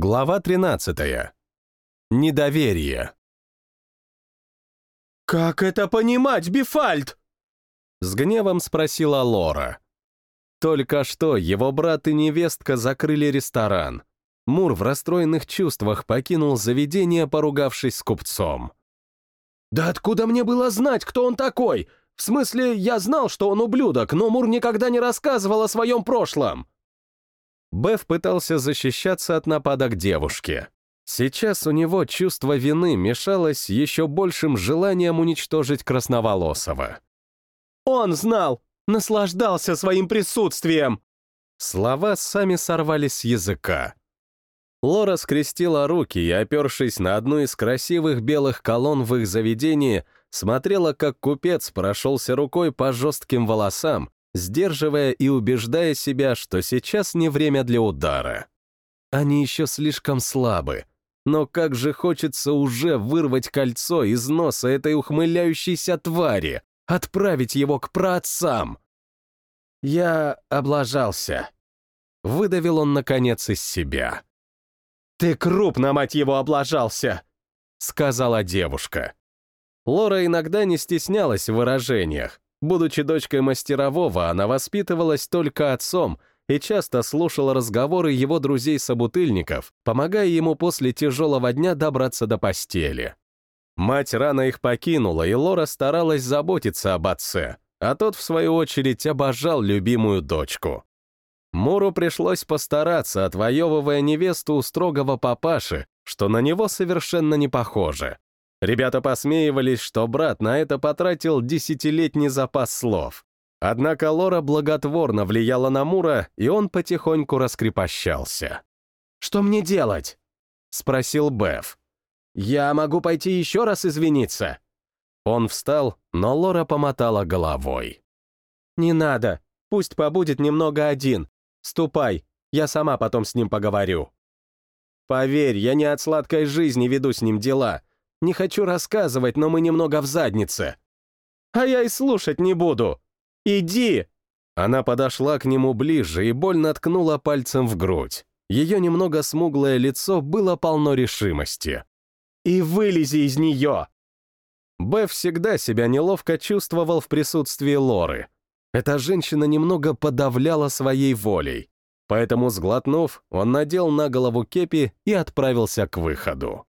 Глава 13. Недоверие. «Как это понимать, Бифальд?» С гневом спросила Лора. Только что его брат и невестка закрыли ресторан. Мур в расстроенных чувствах покинул заведение, поругавшись с купцом. «Да откуда мне было знать, кто он такой? В смысле, я знал, что он ублюдок, но Мур никогда не рассказывал о своем прошлом!» Беф пытался защищаться от нападок девушки. Сейчас у него чувство вины мешалось еще большим желанием уничтожить Красноволосого. «Он знал! Наслаждался своим присутствием!» Слова сами сорвались с языка. Лора скрестила руки и, опершись на одну из красивых белых колонн в их заведении, смотрела, как купец прошелся рукой по жестким волосам, сдерживая и убеждая себя, что сейчас не время для удара. Они еще слишком слабы, но как же хочется уже вырвать кольцо из носа этой ухмыляющейся твари, отправить его к праотцам. Я облажался. Выдавил он, наконец, из себя. «Ты крупно, мать его, облажался!» — сказала девушка. Лора иногда не стеснялась в выражениях, Будучи дочкой мастерового, она воспитывалась только отцом и часто слушала разговоры его друзей-собутыльников, помогая ему после тяжелого дня добраться до постели. Мать рано их покинула, и Лора старалась заботиться об отце, а тот, в свою очередь, обожал любимую дочку. Муру пришлось постараться, отвоевывая невесту у строгого папаши, что на него совершенно не похоже. Ребята посмеивались, что брат на это потратил десятилетний запас слов. Однако Лора благотворно влияла на Мура, и он потихоньку раскрепощался. «Что мне делать?» — спросил Беф. «Я могу пойти еще раз извиниться?» Он встал, но Лора помотала головой. «Не надо. Пусть побудет немного один. Ступай, я сама потом с ним поговорю». «Поверь, я не от сладкой жизни веду с ним дела. Не хочу рассказывать, но мы немного в заднице. А я и слушать не буду. Иди!» Она подошла к нему ближе и больно ткнула пальцем в грудь. Ее немного смуглое лицо было полно решимости. «И вылези из нее!» Беф всегда себя неловко чувствовал в присутствии Лоры. Эта женщина немного подавляла своей волей. Поэтому, сглотнув, он надел на голову кепи и отправился к выходу.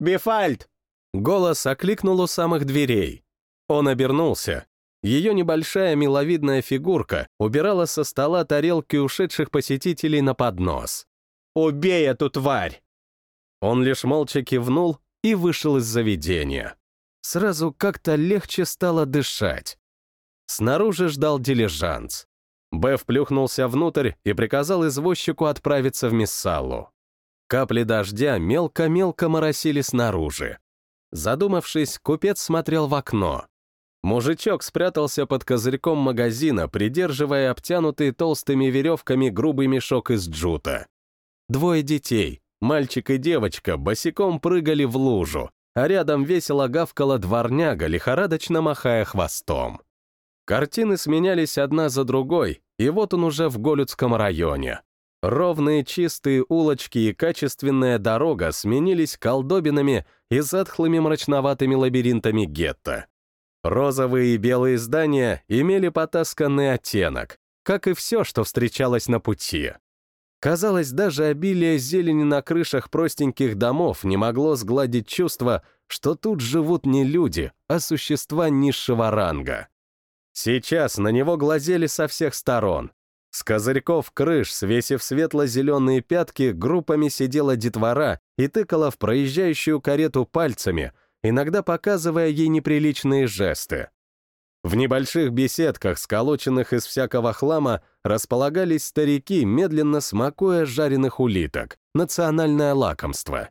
«Бифальд!» Голос окликнул у самых дверей. Он обернулся. Ее небольшая миловидная фигурка убирала со стола тарелки ушедших посетителей на поднос. «Убей эту тварь!» Он лишь молча кивнул и вышел из заведения. Сразу как-то легче стало дышать. Снаружи ждал дилижанс. Беф плюхнулся внутрь и приказал извозчику отправиться в Миссалу. Капли дождя мелко-мелко моросили снаружи. Задумавшись, купец смотрел в окно. Мужичок спрятался под козырьком магазина, придерживая обтянутый толстыми веревками грубый мешок из джута. Двое детей, мальчик и девочка, босиком прыгали в лужу, а рядом весело гавкала дворняга, лихорадочно махая хвостом. Картины сменялись одна за другой, и вот он уже в Голюдском районе. Ровные чистые улочки и качественная дорога сменились колдобинами и затхлыми мрачноватыми лабиринтами гетто. Розовые и белые здания имели потасканный оттенок, как и все, что встречалось на пути. Казалось, даже обилие зелени на крышах простеньких домов не могло сгладить чувство, что тут живут не люди, а существа низшего ранга. Сейчас на него глазели со всех сторон, с козырьков крыш, свесив светло-зеленые пятки, группами сидела детвора и тыкала в проезжающую карету пальцами, иногда показывая ей неприличные жесты. В небольших беседках, сколоченных из всякого хлама, располагались старики, медленно смакуя жареных улиток, национальное лакомство.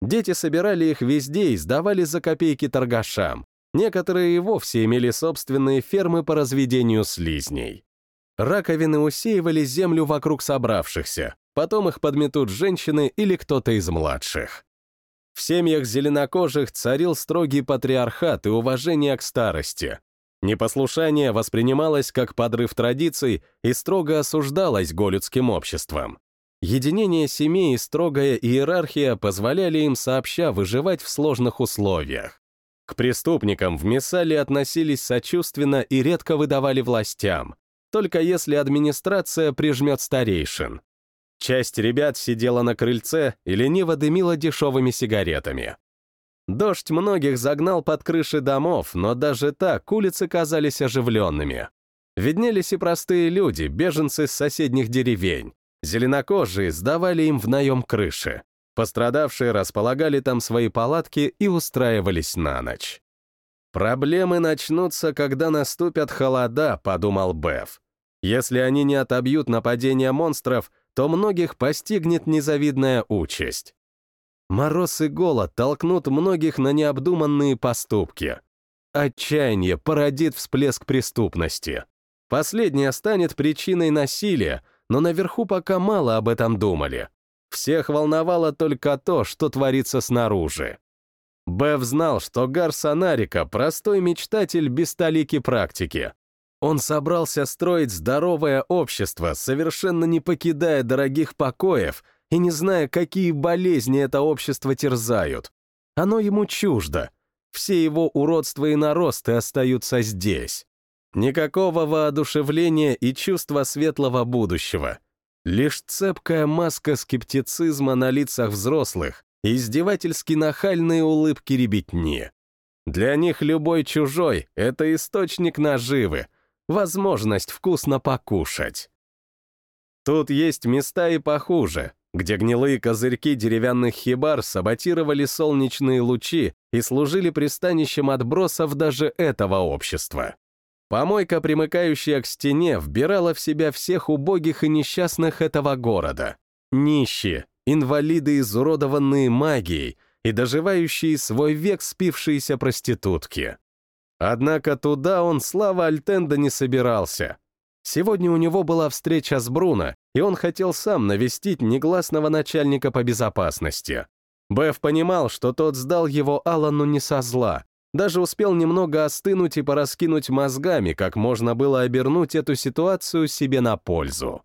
Дети собирали их везде и сдавали за копейки торгашам. Некоторые и вовсе имели собственные фермы по разведению слизней. Раковины усеивали землю вокруг собравшихся, потом их подметут женщины или кто-то из младших. В семьях зеленокожих царил строгий патриархат и уважение к старости. Непослушание воспринималось как подрыв традиций и строго осуждалось голюдским обществом. Единение семей и строгая иерархия позволяли им сообща выживать в сложных условиях. К преступникам в Мессале относились сочувственно и редко выдавали властям, только если администрация прижмет старейшин. Часть ребят сидела на крыльце и лениво дымила дешевыми сигаретами. Дождь многих загнал под крыши домов, но даже так улицы казались оживленными. Виднелись и простые люди, беженцы с соседних деревень. Зеленокожие сдавали им в наем крыши. Пострадавшие располагали там свои палатки и устраивались на ночь. «Проблемы начнутся, когда наступят холода», — подумал Беф. «Если они не отобьют нападение монстров, то многих постигнет незавидная участь. Мороз и голод толкнут многих на необдуманные поступки. Отчаяние породит всплеск преступности. Последнее станет причиной насилия, но наверху пока мало об этом думали. Всех волновало только то, что творится снаружи. Бэв знал, что Гар Санарика — простой мечтатель без толики практики. Он собрался строить здоровое общество, совершенно не покидая дорогих покоев и не зная, какие болезни это общество терзают. Оно ему чуждо. Все его уродства и наросты остаются здесь. Никакого воодушевления и чувства светлого будущего. Лишь цепкая маска скептицизма на лицах взрослых и издевательски нахальные улыбки ребятни. Для них любой чужой — это источник наживы, возможность вкусно покушать. Тут есть места и похуже, где гнилые козырьки деревянных хибар саботировали солнечные лучи и служили пристанищем отбросов даже этого общества. Помойка, примыкающая к стене, вбирала в себя всех убогих и несчастных этого города. Нищие, инвалиды, изуродованные магией и доживающие свой век спившиеся проститутки. Однако туда он, слава Альтенда, не собирался. Сегодня у него была встреча с Бруно, и он хотел сам навестить негласного начальника по безопасности. Беф понимал, что тот сдал его Аллану не со зла, даже успел немного остынуть и пораскинуть мозгами, как можно было обернуть эту ситуацию себе на пользу.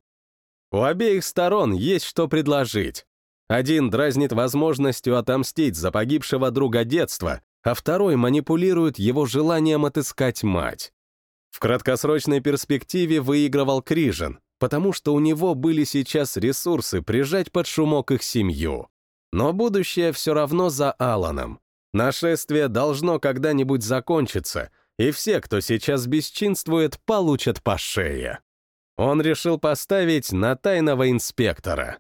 У обеих сторон есть что предложить. Один дразнит возможностью отомстить за погибшего друга детства, а второй манипулирует его желанием отыскать мать. В краткосрочной перспективе выигрывал Крижин, потому что у него были сейчас ресурсы прижать под шумок их семью. Но будущее все равно за Аланом. Нашествие должно когда-нибудь закончиться, и все, кто сейчас бесчинствует, получат по шее. Он решил поставить на тайного инспектора.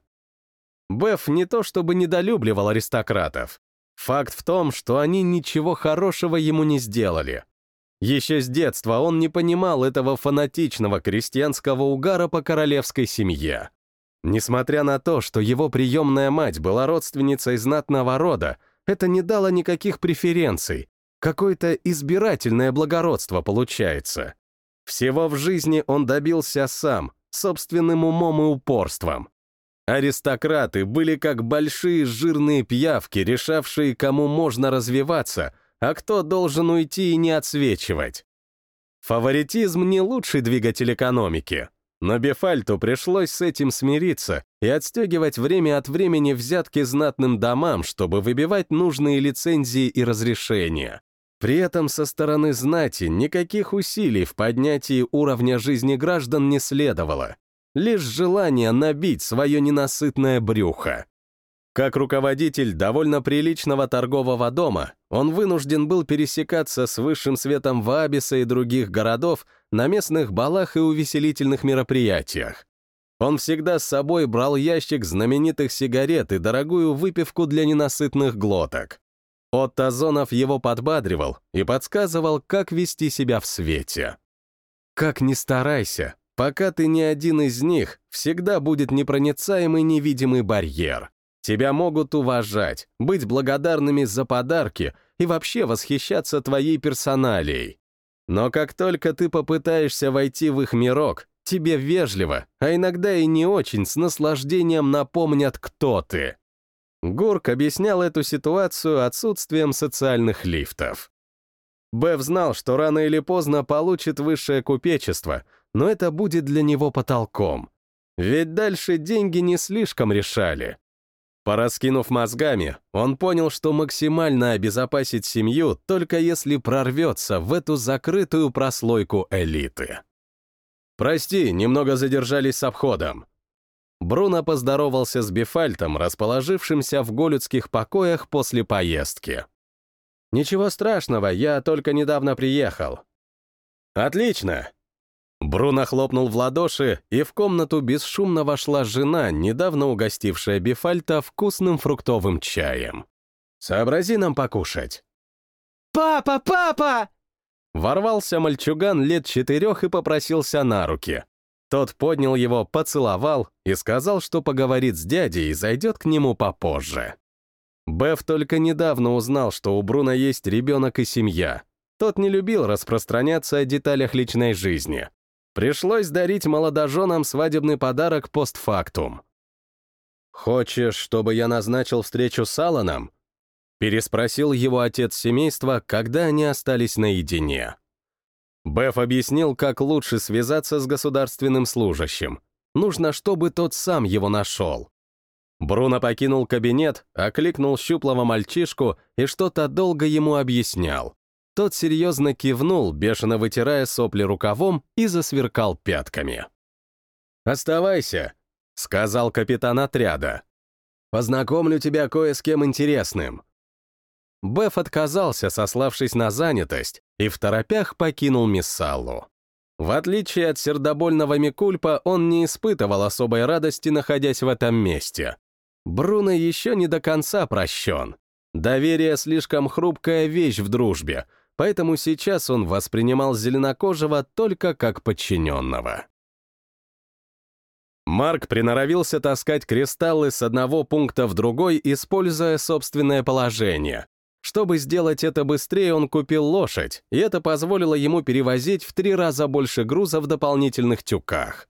Беф не то чтобы недолюбливал аристократов, Факт в том, что они ничего хорошего ему не сделали. Еще с детства он не понимал этого фанатичного крестьянского угара по королевской семье. Несмотря на то, что его приемная мать была родственницей знатного рода, это не дало никаких преференций. Какое-то избирательное благородство получается. Всего в жизни он добился сам, собственным умом и упорством. Аристократы были как большие жирные пиявки, решавшие, кому можно развиваться, а кто должен уйти и не отсвечивать. Фаворитизм не лучший двигатель экономики, но Бефальту пришлось с этим смириться и отстегивать время от времени взятки знатным домам, чтобы выбивать нужные лицензии и разрешения. При этом со стороны знати никаких усилий в поднятии уровня жизни граждан не следовало лишь желание набить свое ненасытное брюхо. Как руководитель довольно приличного торгового дома, он вынужден был пересекаться с высшим светом Ваабиса и других городов на местных балах и увеселительных мероприятиях. Он всегда с собой брал ящик знаменитых сигарет и дорогую выпивку для ненасытных глоток. Отто Зонов его подбадривал и подсказывал, как вести себя в свете. Как ни старайся, Пока ты не один из них, всегда будет непроницаемый невидимый барьер. Тебя могут уважать, быть благодарными за подарки и вообще восхищаться твоей персоналией. Но как только ты попытаешься войти в их мирок, тебе вежливо, а иногда и не очень, с наслаждением напомнят, кто ты. Гурк объяснял эту ситуацию отсутствием социальных лифтов. Бэв знал, что рано или поздно получит высшее купечество — но это будет для него потолком. Ведь дальше деньги не слишком решали. Пораскинув мозгами, он понял, что максимально обезопасить семью только если прорвется в эту закрытую прослойку элиты. «Прости, немного задержались с обходом». Бруно поздоровался с Бефальтом, расположившимся в голюдских покоях после поездки. «Ничего страшного, я только недавно приехал». «Отлично!» Бруно хлопнул в ладоши, и в комнату бесшумно вошла жена, недавно угостившая Бефальта вкусным фруктовым чаем. «Сообрази нам покушать». «Папа, папа!» Ворвался мальчуган лет четырех и попросился на руки. Тот поднял его, поцеловал и сказал, что поговорит с дядей и зайдет к нему попозже. Беф только недавно узнал, что у Бруна есть ребенок и семья. Тот не любил распространяться о деталях личной жизни. Пришлось дарить молодоженам свадебный подарок постфактум. «Хочешь, чтобы я назначил встречу с Алланом?» Переспросил его отец семейства, когда они остались наедине. Беф объяснил, как лучше связаться с государственным служащим. Нужно, чтобы тот сам его нашел. Бруно покинул кабинет, окликнул щуплого мальчишку и что-то долго ему объяснял. Тот серьезно кивнул, бешено вытирая сопли рукавом и засверкал пятками. «Оставайся», — сказал капитан отряда. «Познакомлю тебя кое с кем интересным». Беф отказался, сославшись на занятость, и в торопях покинул Миссалу. В отличие от сердобольного Микульпа, он не испытывал особой радости, находясь в этом месте. Бруно еще не до конца прощен. Доверие — слишком хрупкая вещь в дружбе, поэтому сейчас он воспринимал Зеленокожего только как подчиненного. Марк приноровился таскать кристаллы с одного пункта в другой, используя собственное положение. Чтобы сделать это быстрее, он купил лошадь, и это позволило ему перевозить в три раза больше груза в дополнительных тюках.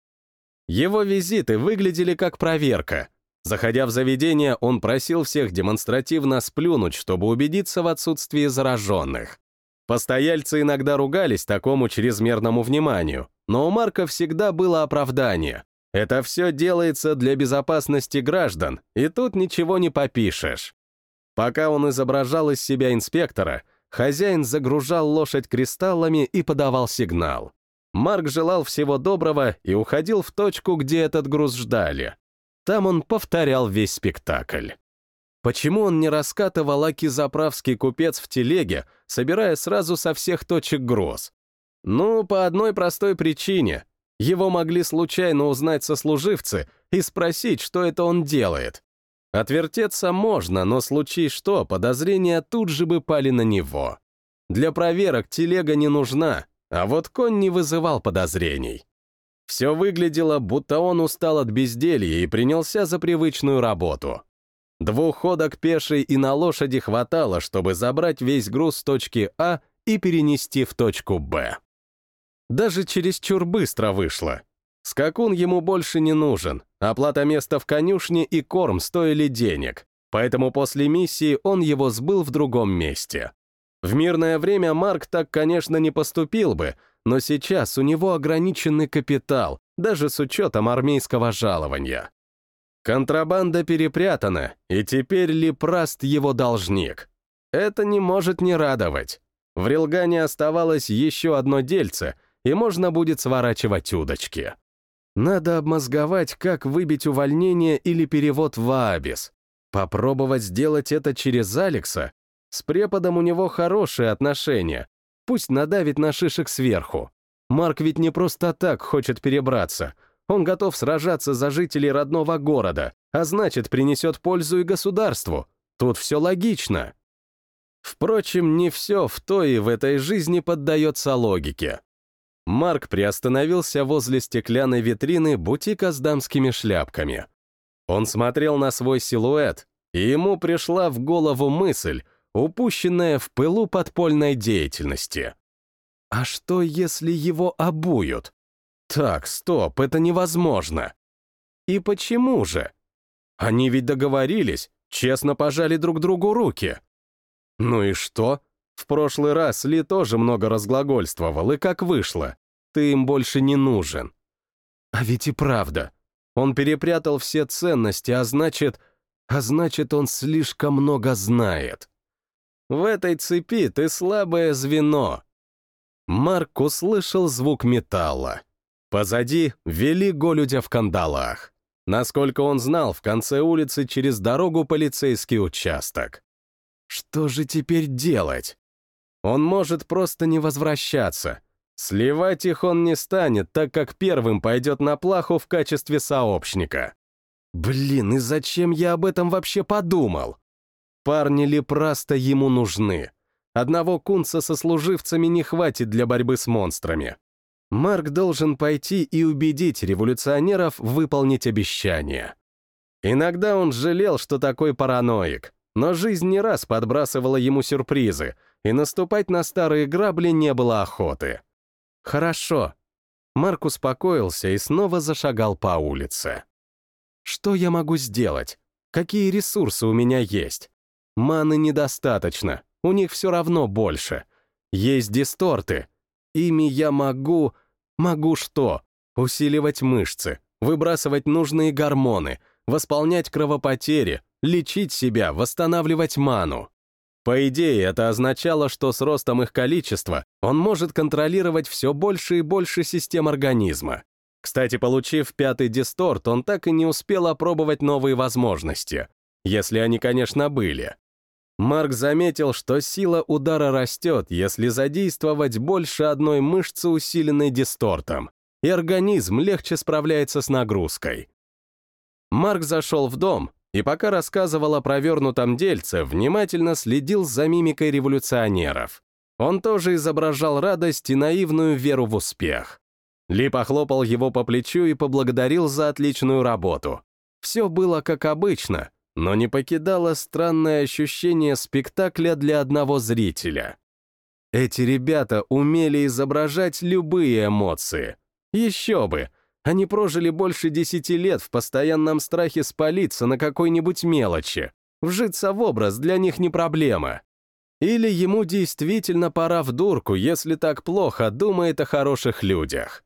Его визиты выглядели как проверка — Заходя в заведение, он просил всех демонстративно сплюнуть, чтобы убедиться в отсутствии зараженных. Постояльцы иногда ругались такому чрезмерному вниманию, но у Марка всегда было оправдание. Это все делается для безопасности граждан, и тут ничего не попишешь. Пока он изображал из себя инспектора, хозяин загружал лошадь кристаллами и подавал сигнал. Марк желал всего доброго и уходил в точку, где этот груз ждали. Там он повторял весь спектакль. Почему он не раскатывал аки-заправский купец в телеге, собирая сразу со всех точек груз? Ну, по одной простой причине. Его могли случайно узнать сослуживцы и спросить, что это он делает. Отвертеться можно, но случай что, подозрения тут же бы пали на него. Для проверок телега не нужна, а вот конь не вызывал подозрений. Все выглядело, будто он устал от безделья и принялся за привычную работу. Двух ходок пешей и на лошади хватало, чтобы забрать весь груз с точки А и перенести в точку Б. Даже чересчур быстро вышло. Скакун ему больше не нужен, оплата места в конюшне и корм стоили денег, поэтому после миссии он его сбыл в другом месте. В мирное время Марк так, конечно, не поступил бы, но сейчас у него ограниченный капитал, даже с учетом армейского жалования. Контрабанда перепрятана, и теперь Лепраст его должник. Это не может не радовать. В Рилгане оставалось еще одно дельце, и можно будет сворачивать удочки. Надо обмозговать, как выбить увольнение или перевод в Аабис. Попробовать сделать это через Алекса. С преподом у него хорошие отношения, Пусть надавит на шишек сверху. Марк ведь не просто так хочет перебраться. Он готов сражаться за жителей родного города, а значит, принесет пользу и государству. Тут все логично. Впрочем, не все в той и в этой жизни поддается логике. Марк приостановился возле стеклянной витрины бутика с дамскими шляпками. Он смотрел на свой силуэт, и ему пришла в голову мысль — упущенное в пылу подпольной деятельности. А что, если его обуют? Так, стоп, это невозможно. И почему же? Они ведь договорились, честно пожали друг другу руки. Ну и что? В прошлый раз Ли тоже много разглагольствовал, и как вышло. Ты им больше не нужен. А ведь и правда. Он перепрятал все ценности, а значит... А значит, он слишком много знает. В этой цепи ты слабое звено. Марк услышал звук металла. Позади вели голюдя в кандалах. Насколько он знал, в конце улицы через дорогу полицейский участок. Что же теперь делать? Он может просто не возвращаться. Сливать их он не станет, так как первым пойдет на плаху в качестве сообщника. Блин, и зачем я об этом вообще подумал? Парни ли просто ему нужны? Одного кунца со служивцами не хватит для борьбы с монстрами. Марк должен пойти и убедить революционеров выполнить обещание. Иногда он жалел, что такой параноик, но жизнь не раз подбрасывала ему сюрпризы, и наступать на старые грабли не было охоты. Хорошо. Марк успокоился и снова зашагал по улице. Что я могу сделать? Какие ресурсы у меня есть? Маны недостаточно, у них все равно больше. Есть дисторты, Ими я могу... Могу что? Усиливать мышцы, выбрасывать нужные гормоны, восполнять кровопотери, лечить себя, восстанавливать ману. По идее, это означало, что с ростом их количества он может контролировать все больше и больше систем организма. Кстати, получив пятый дисторт, он так и не успел опробовать новые возможности, если они, конечно, были. Марк заметил, что сила удара растет, если задействовать больше одной мышцы, усиленной дистортом, и организм легче справляется с нагрузкой. Марк зашел в дом и, пока рассказывал о провернутом дельце, внимательно следил за мимикой революционеров. Он тоже изображал радость и наивную веру в успех. Ли похлопал его по плечу и поблагодарил за отличную работу. Все было как обычно, но не покидало странное ощущение спектакля для одного зрителя. Эти ребята умели изображать любые эмоции. Еще бы, они прожили больше десяти лет в постоянном страхе спалиться на какой-нибудь мелочи. Вжиться в образ для них не проблема. Или ему действительно пора в дурку, если так плохо думает о хороших людях.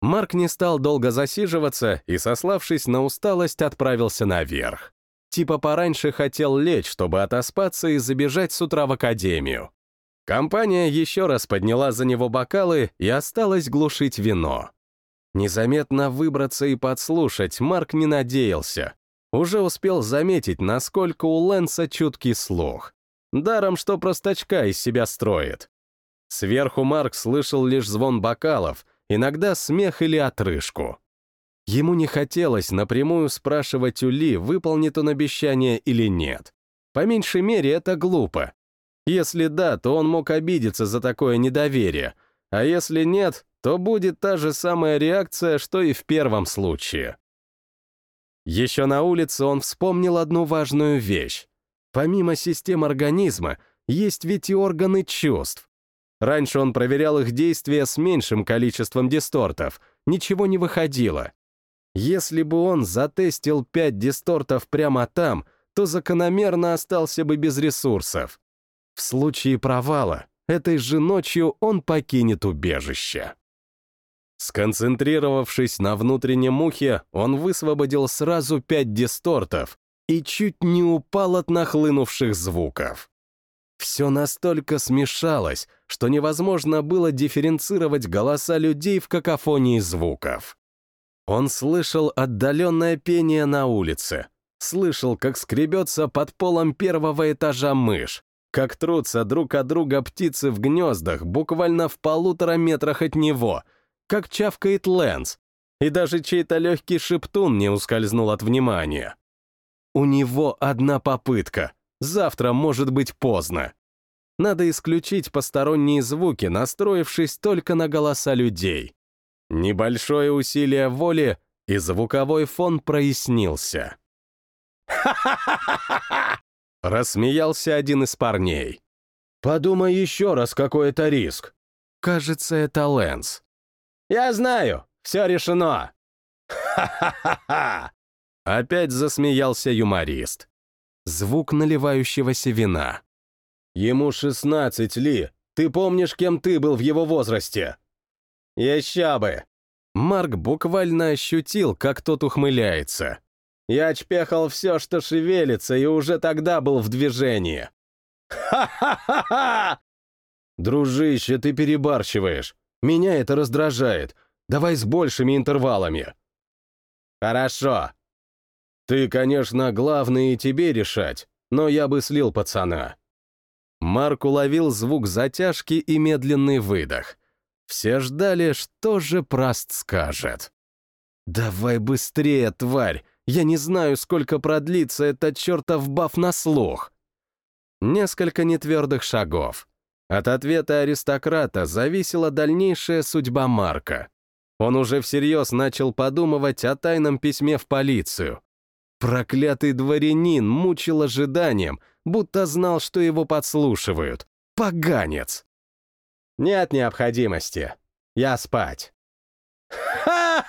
Марк не стал долго засиживаться и, сославшись на усталость, отправился наверх. Типа пораньше хотел лечь, чтобы отоспаться и забежать с утра в академию. Компания еще раз подняла за него бокалы и осталась глушить вино. Незаметно выбраться и подслушать Марк не надеялся. Уже успел заметить, насколько у Лэнса чуткий слух. Даром, что простачка из себя строит. Сверху Марк слышал лишь звон бокалов, иногда смех или отрыжку. Ему не хотелось напрямую спрашивать у Ли, выполнит он обещание или нет. По меньшей мере, это глупо. Если да, то он мог обидеться за такое недоверие, а если нет, то будет та же самая реакция, что и в первом случае. Еще на улице он вспомнил одну важную вещь. Помимо систем организма, есть ведь и органы чувств. Раньше он проверял их действия с меньшим количеством дистортов, ничего не выходило. Если бы он затестил пять дистортов прямо там, то закономерно остался бы без ресурсов. В случае провала, этой же ночью он покинет убежище. Сконцентрировавшись на внутреннем ухе, он высвободил сразу пять дистортов и чуть не упал от нахлынувших звуков. Все настолько смешалось, что невозможно было дифференцировать голоса людей в какофонии звуков. Он слышал отдаленное пение на улице, слышал, как скребется под полом первого этажа мышь, как трутся друг от друга птицы в гнездах буквально в полутора метрах от него, как чавкает Лэнс, и даже чей-то легкий шептун не ускользнул от внимания. У него одна попытка, завтра может быть поздно. Надо исключить посторонние звуки, настроившись только на голоса людей. Небольшое усилие воли, и звуковой фон прояснился. «Ха-ха-ха-ха-ха!» — рассмеялся один из парней. «Подумай еще раз, какой это риск. Кажется, это Лэнс». «Я знаю, все решено!» «Ха-ха-ха-ха!» Опять засмеялся юморист. Звук наливающегося вина. «Ему шестнадцать, Ли. Ты помнишь, кем ты был в его возрасте?» «Еще бы!» Марк буквально ощутил, как тот ухмыляется. Я чпехал все, что шевелится, и уже тогда был в движении. «Ха-ха-ха-ха!» «Дружище, ты перебарщиваешь. Меня это раздражает. Давай с большими интервалами». «Хорошо». «Ты, конечно, главный и тебе решать, но я бы слил пацана». Марк уловил звук затяжки и медленный выдох. Все ждали, что же Праст скажет. «Давай быстрее, тварь! Я не знаю, сколько продлится этот чертов баф на слух!» Несколько нетвердых шагов. От ответа аристократа зависела дальнейшая судьба Марка. Он уже всерьез начал подумывать о тайном письме в полицию. Проклятый дворянин мучил ожиданием, будто знал, что его подслушивают. Поганец! Нет необходимости. Я спать. Ха-ха-ха-ха!